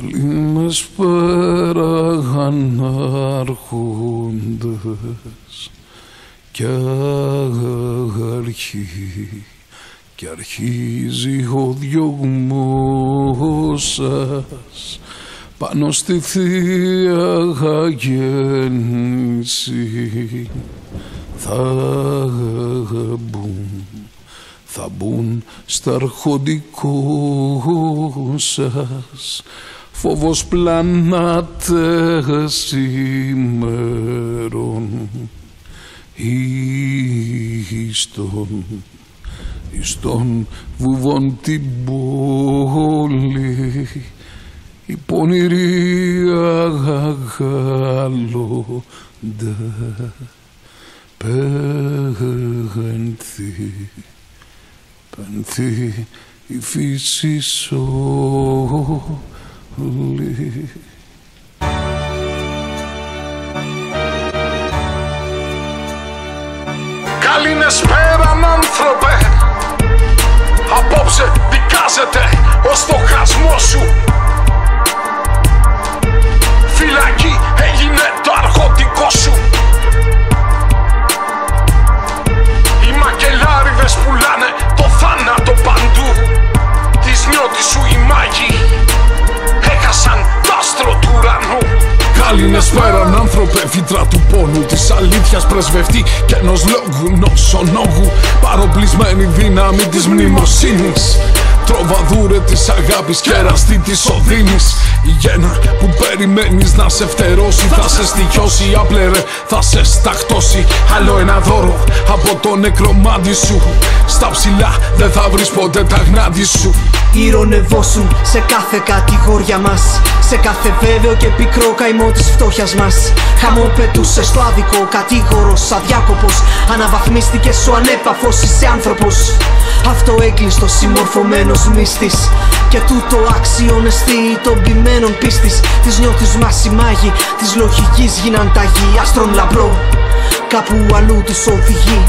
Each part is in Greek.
Καλήνες πέραγαν άρχοντες κι αρχή κι αρχίζει ο διωγμός σας. Πάνω στη Θεία Γέννηση θα μπουν θα μπουν στα αρχοντικό σας φόβος πλανάτες ημέρων εις τον, εις τον βουβόν την πόλη. Οι πονηροί αγαλώνται πένθη πένθη η φύση όλη Καληνεσπέραν άνθρωπε. Απόψε Καληνεσπέραν άνθρωπε φύτρα του πόνου Της αλήθειας πρεσβευτή κι ενός λόγου νοσονόγου Παροπλισμένη δύναμη της μνημοσύνης Τροβαδούρε της αγάπης και εραστή της οδύνης. Η γένα που περιμένεις να σε φτερώσει Θα σε στοιχιώσει άπλερε θα σε σταχτώσει Άλλο ένα δώρο από το νεκρομάτι σου. Στα ψηλά δεν θα βρεις ποτέ τα γνάτι σου. Ηρωνευόσουν σε κάθε κατηγορία μας. Σε κάθε βέβαιο και πικρό καημό της φτώχειας μας. Χαμοπετούσε στο άδικο κατήγορος αδιάκοπος. Αναβαθμίστηκες ο ανέπαφος είσαι άνθρωπος. Αυτοέκλειστος συμμορφωμένος μύστης Και τούτο άξιον εστί των ποιμένων πίστης. Τις νιώθεις μας οι μάγοι Της λογικής γίναν ταγί Άστρον λαμπρό Κάπου αλλού τους οδηγεί.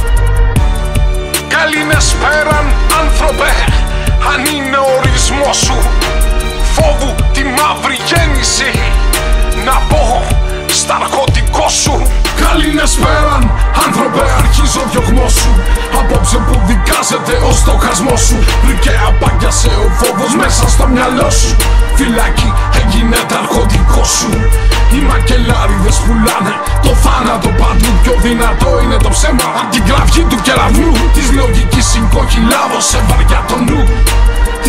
Καληνεσπέραν άνθρωπε Αν είναι ο ορισμός σου. Φόβου τη μαύρη γέννηση Να πω στα αρχοντικό σου. Καληνεσπέραν άνθρωπε αρχίζω διωγμό σου. Απόψε που δικάζεται ο στοχασμός σου. Βρήκε απάγιασε ο φόβος μέσα στο μυαλό σου. Φυλάκι έγινε τα αρχοντικό σου. Οι μακελάριδες πουλάνε το θάνατο παντού. Πιο δυνατό είναι το ψέμα Απ' την κραυγή του κεραυνού. Της λογικής συγκοκυλάβωσε βαριά το νου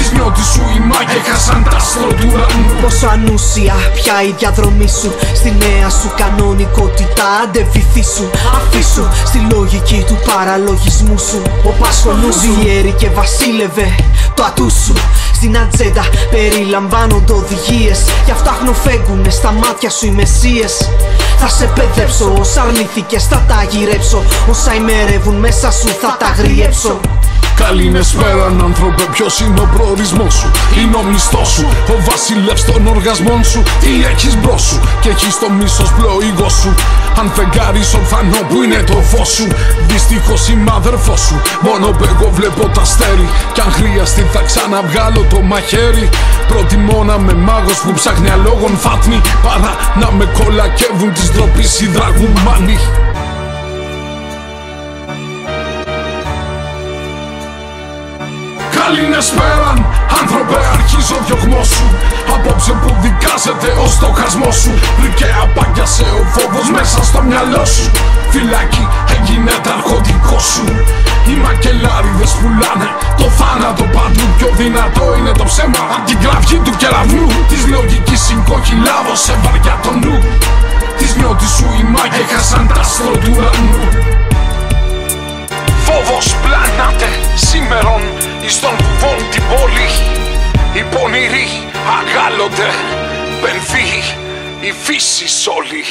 Της νιώτη σου οι μάγοι έχασαν τα άστρο του ουρανού Πόσο ανούσια πια η διαδρομή σου Στη νέα σου κανονικότητα αντεβηθή σου Αφήσου στη λογική του παραλογισμού σου. Ο Πάσχονος διέρη και βασίλευε το ατού σου. Στην ατζέντα περιλαμβάνονται οδηγίες. Γι' αυτά χνοφέγγουνε στα μάτια σου οι μεσίες. Θα σε παιδέψω όσα αρνήθηκες θα τα γυρέψω. Όσα ημερεύουν μέσα σου θα τα γριέψω Καληνεσπέραν άνθρωπε ποιος είναι ο προορισμός σου; Είναι ο μισθός σου, ο βασιλεύς των οργασμών σου Τι έχεις μπρος σου και έχεις το μίσος πλοήγο σου; Αν φεγγάρεις ορφανό που είναι το φως σου Δυστυχώς είμαι αδερφός σου. Μόνο που εγώ βλέπω τα αστέρι Κι αν χρειαστεί θα ξαναβγάλω το μαχαίρι. Προτιμώ να με μάγος που ψάχνει αλόγων φάτνη Παρά να με κολακεύουν τις ντροπής οι δραγουμάνοι Καληνεσπέραν άνθρωπε αρχίζω διωγμό σου. Απόψε που δικάζεται ο στοχασμό σου. Βρήκε απάγιασε ο φόβος μέσα στο μυαλό σου. Φυλάκι έγινε τα αρχοντικό σου. Οι μακελάριδες πουλάνε το θάνατο παντού. Πιο δυνατό είναι το ψέμα Απ' την κραυγή του κεραυνού. Της λογικής συγκοκυλάβωσε βαριά το νου. Της νιώτης σου οι μάγοι έχασαν τα άστρο του ουρανού. Φόβος πλάνατε σήμερον πονηροί αγάλλονται, πενθεί η φύση όλη